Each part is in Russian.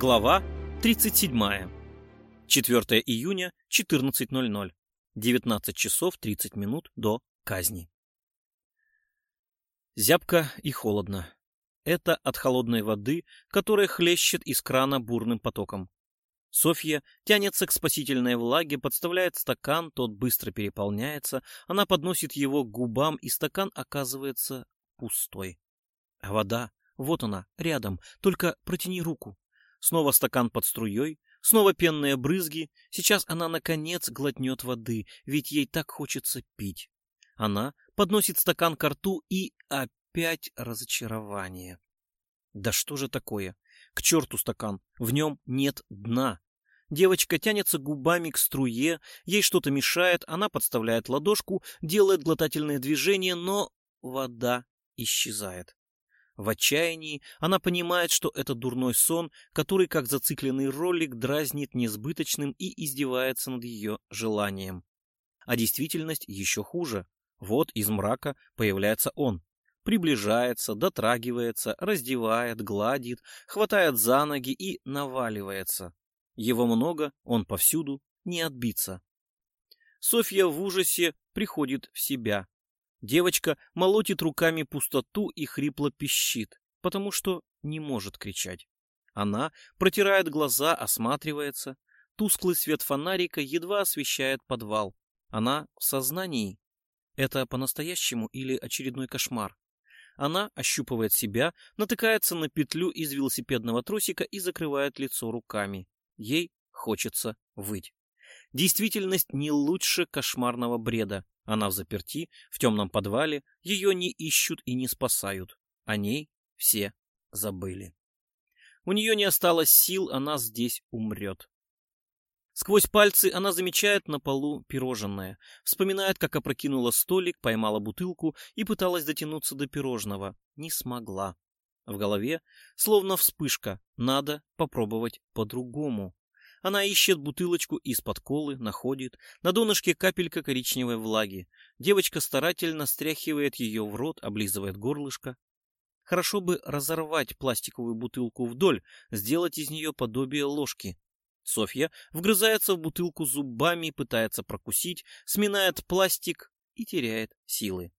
Глава 37. 4 июня, 14.00. 19 часов 30 минут до казни. Зябко и холодно. Это от холодной воды, которая хлещет из крана бурным потоком. Софья тянется к спасительной влаге, подставляет стакан, тот быстро переполняется, она подносит его к губам, и стакан оказывается пустой. Вода, вот она, рядом, только протяни руку. Снова стакан под струей, снова пенные брызги. Сейчас она, наконец, глотнет воды, ведь ей так хочется пить. Она подносит стакан к рту и опять разочарование. Да что же такое? К черту стакан, в нем нет дна. Девочка тянется губами к струе, ей что-то мешает, она подставляет ладошку, делает глотательные движения, но вода исчезает. В отчаянии она понимает, что это дурной сон, который, как зацикленный ролик, дразнит несбыточным и издевается над ее желанием. А действительность еще хуже. Вот из мрака появляется он. Приближается, дотрагивается, раздевает, гладит, хватает за ноги и наваливается. Его много, он повсюду, не отбиться. Софья в ужасе приходит в себя. Девочка молотит руками пустоту и хрипло пищит, потому что не может кричать. Она протирает глаза, осматривается. Тусклый свет фонарика едва освещает подвал. Она в сознании. Это по-настоящему или очередной кошмар? Она ощупывает себя, натыкается на петлю из велосипедного тросика и закрывает лицо руками. Ей хочется выть. Действительность не лучше кошмарного бреда. Она в заперти, в темном подвале, ее не ищут и не спасают. О ней все забыли. У нее не осталось сил, она здесь умрет. Сквозь пальцы она замечает на полу пирожное, вспоминает, как опрокинула столик, поймала бутылку и пыталась дотянуться до пирожного. Не смогла. В голове словно вспышка, надо попробовать по-другому. Она ищет бутылочку из-под колы, находит. На донышке капелька коричневой влаги. Девочка старательно стряхивает ее в рот, облизывает горлышко. Хорошо бы разорвать пластиковую бутылку вдоль, сделать из нее подобие ложки. Софья вгрызается в бутылку зубами, пытается прокусить, сминает пластик и теряет силы.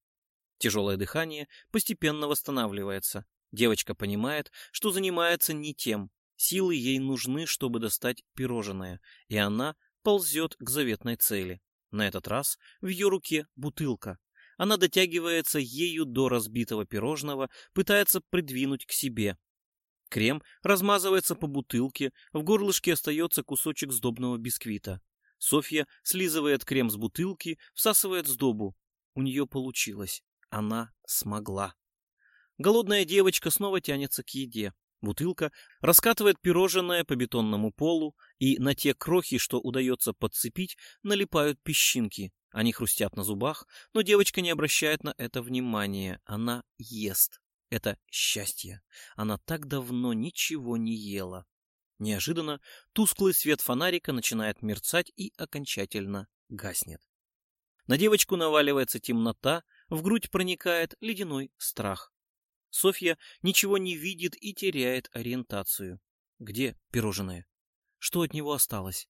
Тяжелое дыхание постепенно восстанавливается. Девочка понимает, что занимается не тем. Силы ей нужны, чтобы достать пирожное, и она ползет к заветной цели. На этот раз в ее руке бутылка. Она дотягивается ею до разбитого пирожного, пытается придвинуть к себе. Крем размазывается по бутылке, в горлышке остается кусочек сдобного бисквита. Софья слизывает крем с бутылки, всасывает сдобу. У нее получилось. Она смогла. Голодная девочка снова тянется к еде. Бутылка раскатывает пирожное по бетонному полу, и на те крохи, что удается подцепить, налипают песчинки. Они хрустят на зубах, но девочка не обращает на это внимания. Она ест. Это счастье. Она так давно ничего не ела. Неожиданно тусклый свет фонарика начинает мерцать и окончательно гаснет. На девочку наваливается темнота, в грудь проникает ледяной страх. Софья ничего не видит и теряет ориентацию. Где пирожное? Что от него осталось?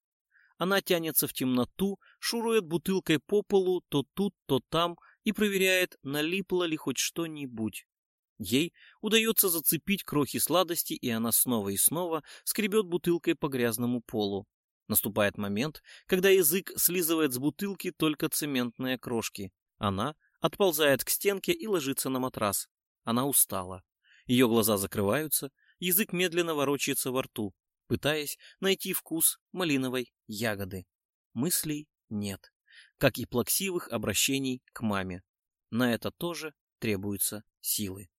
Она тянется в темноту, шурует бутылкой по полу то тут, то там и проверяет, налипло ли хоть что-нибудь. Ей удается зацепить крохи сладости, и она снова и снова скребет бутылкой по грязному полу. Наступает момент, когда язык слизывает с бутылки только цементные крошки. Она отползает к стенке и ложится на матрас. Она устала. Ее глаза закрываются, язык медленно ворочается во рту, пытаясь найти вкус малиновой ягоды. Мыслей нет, как и плаксивых обращений к маме. На это тоже требуются силы.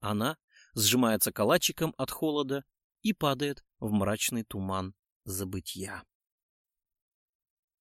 Она сжимается калачиком от холода и падает в мрачный туман забытья.